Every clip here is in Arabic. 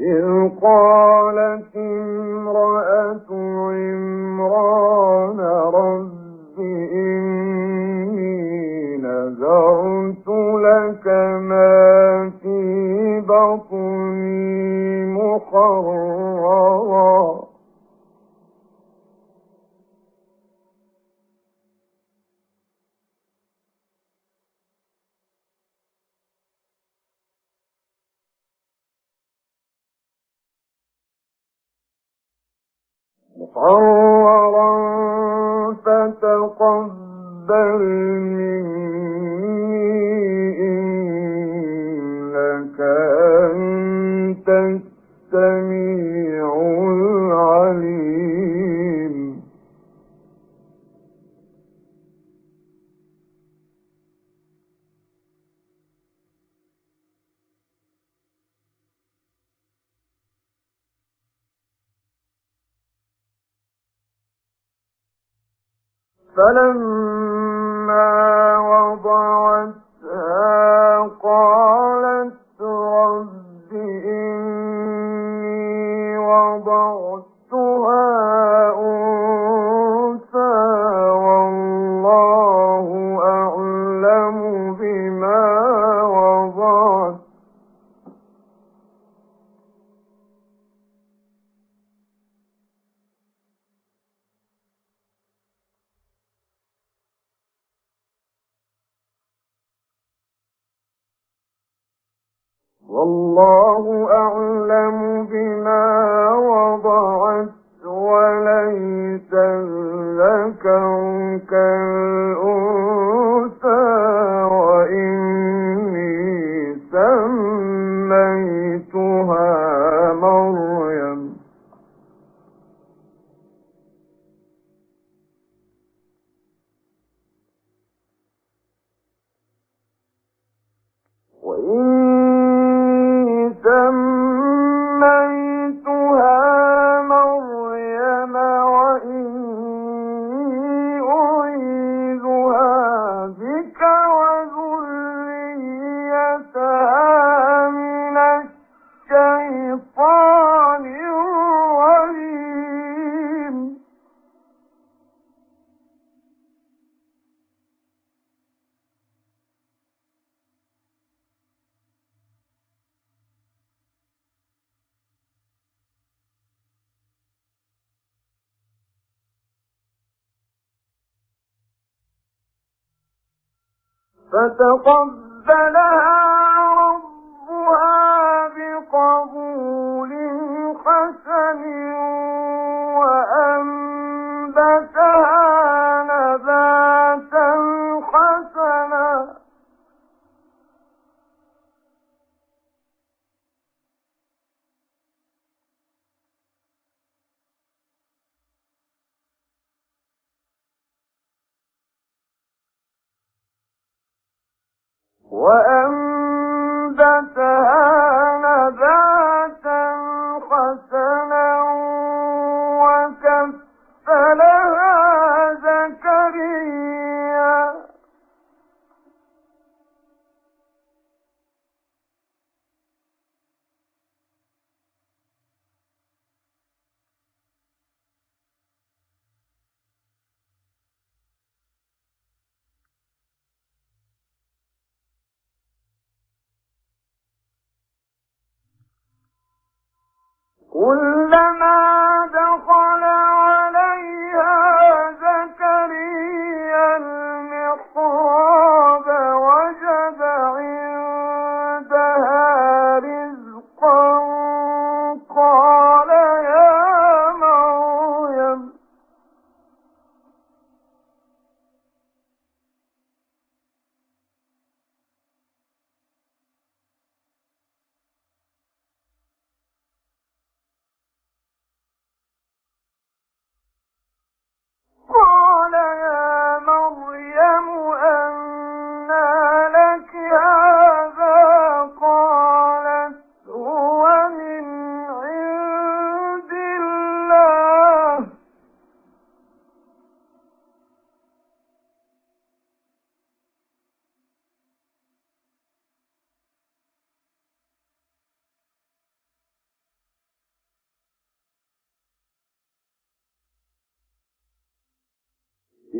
إذ قالت امرأة عمران رب إني نذرت لك ما في بطني محرم محررا فتقبل فلما وضعت وليس الذكر كالأنثى. فتقبلها وأما قل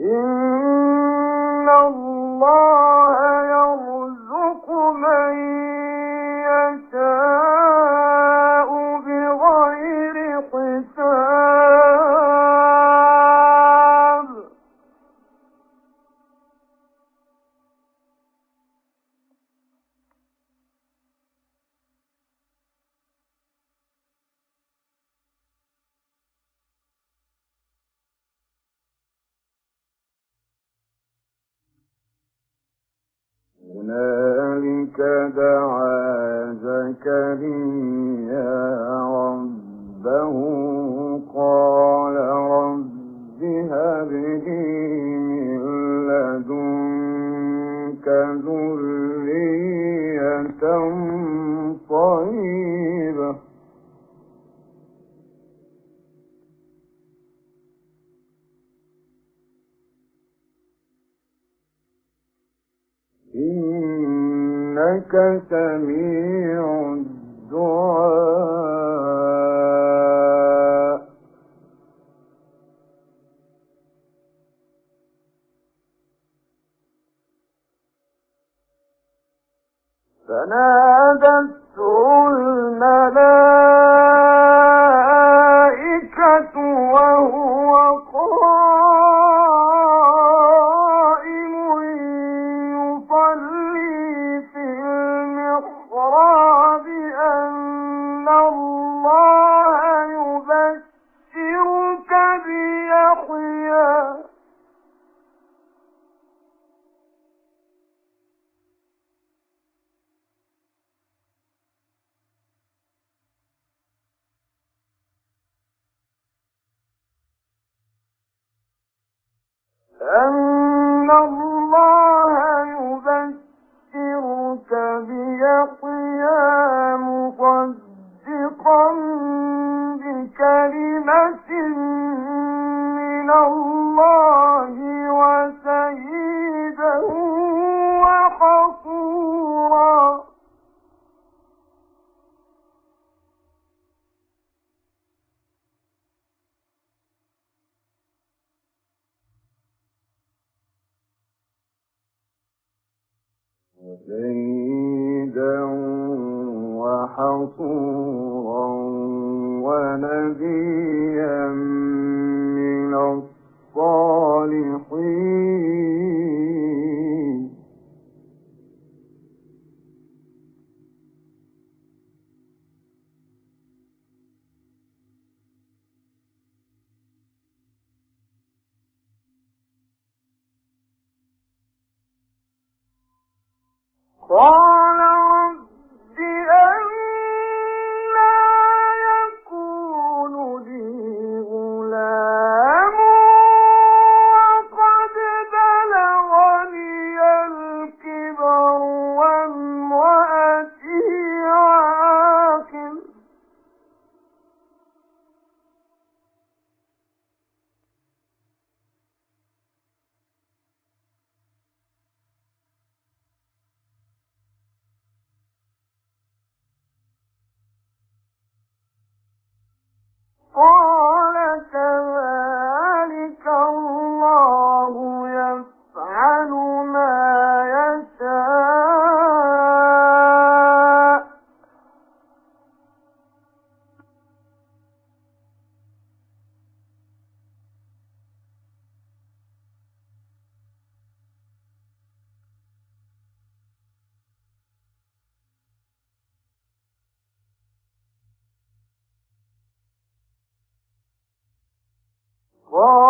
Yeah. ربك سميع كيدا وحصورا ونبيا من الصالحين. قال Oh, Oh.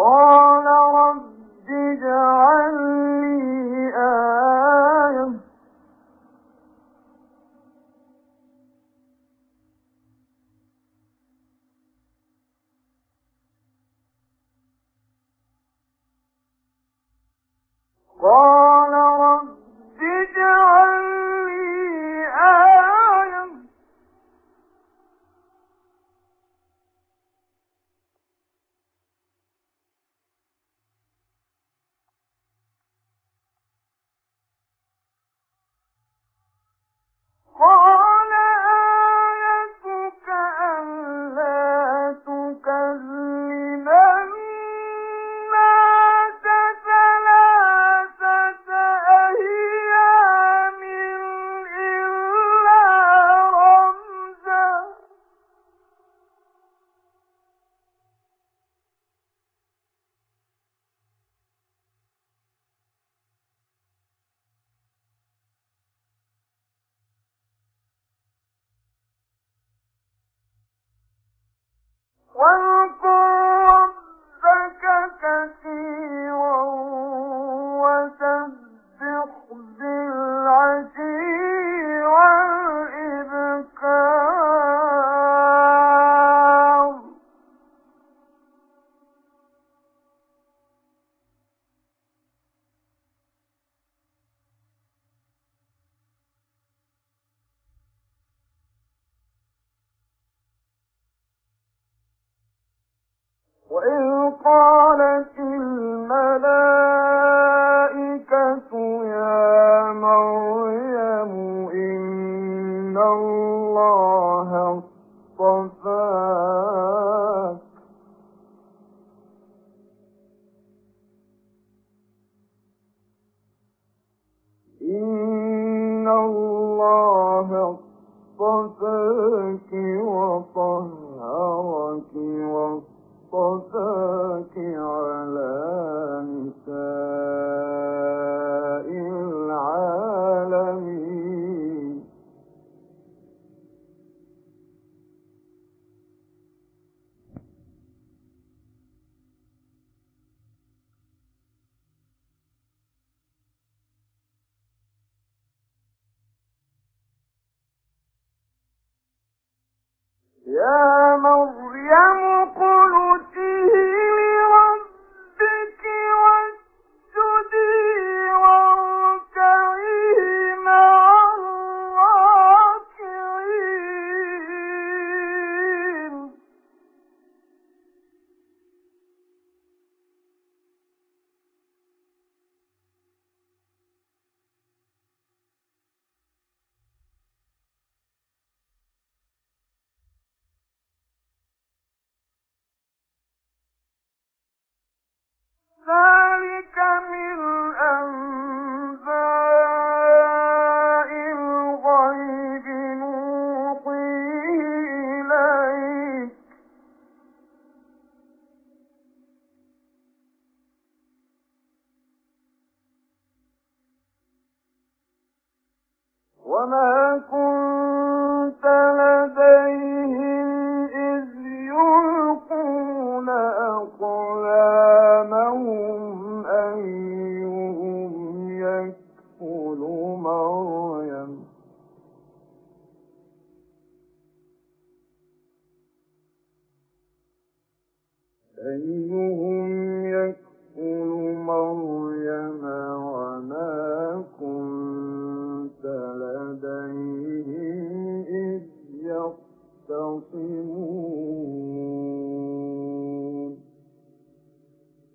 قال رب اجعل لي آية. قال وإن قالت يا مريم وما